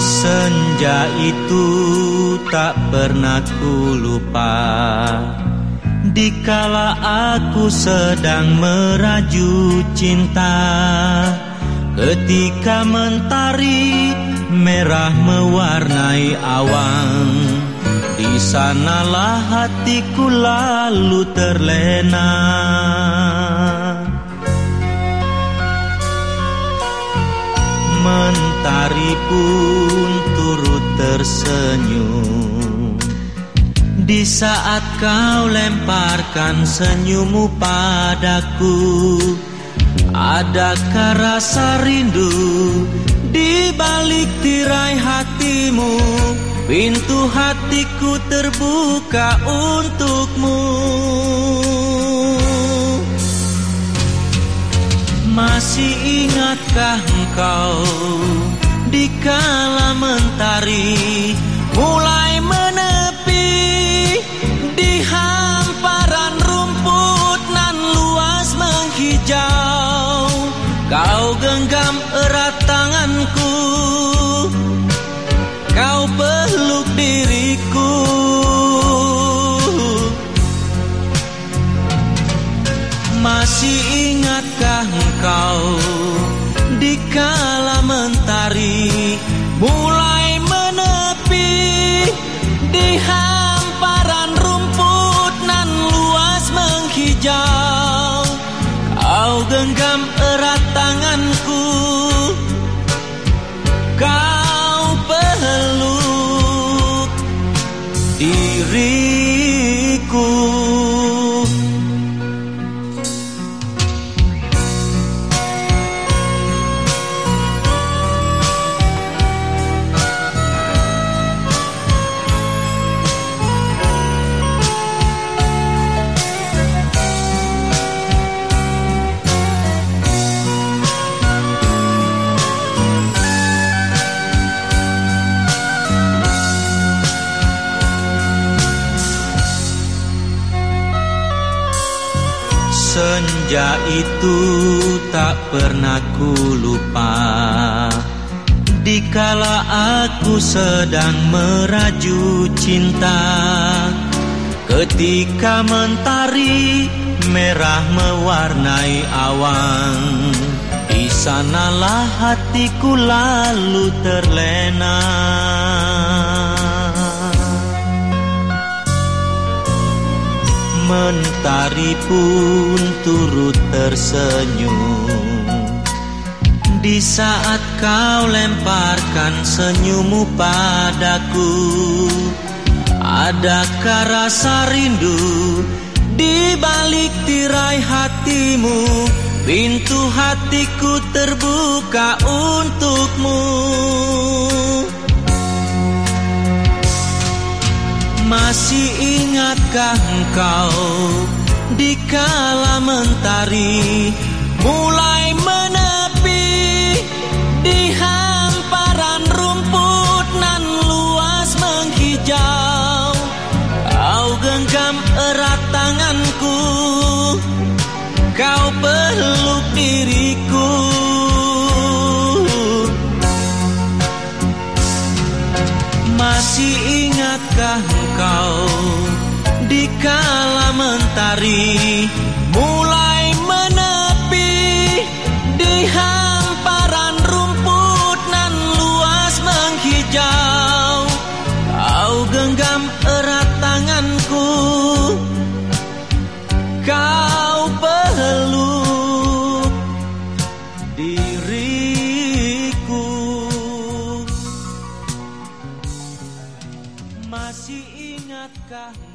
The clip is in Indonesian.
Senja itu tak pernah ku lupa. Dikala aku sedang meraju cinta Ketika mentari merah mewarnai awan Di sanalah hatiku lalu terlena Mentari pun turut tersenyum. Di saat kau lemparkan senyummu padaku Adakah rasa rindu? Di balik tirai hatimu Pintu hatiku terbuka untukmu Masih ingatkah engkau? Di kala mentari mulai menepi di hamparan rumput nan luas menghijau. Kau genggam erat tanganku kau peluk diriku. Masih ingatkah engkau di kala mentari mulai menepi di hamparan rumput nan luas menghijau. Kau genggam erat tanganku kau peluk diriku Senja itu tak pernah ku lupa. Dikala aku sedang meraju cinta Ketika mentari merah mewarnai awan Di sanalah hatiku lalu terlena Mentari pun turut tersenyum. Di saat kau lemparkan senyummu padaku Adakah rasa rindu? Di balik tirai hatimu Pintu hatiku terbuka untukmu. Masih ingatkah engkau di kala mentari mulai menepi di hamparan rumput nan luas menghijau Kau genggam erat tanganku Kau peluk diriku. Masih ingatkah engkau di kala mentari mulai menepi di hamparan rumput nan luas menghijau. Kau genggam erat tanganku kau peluk diriku. Masih ingatkah